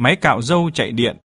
Máy cạo râu chạy điện.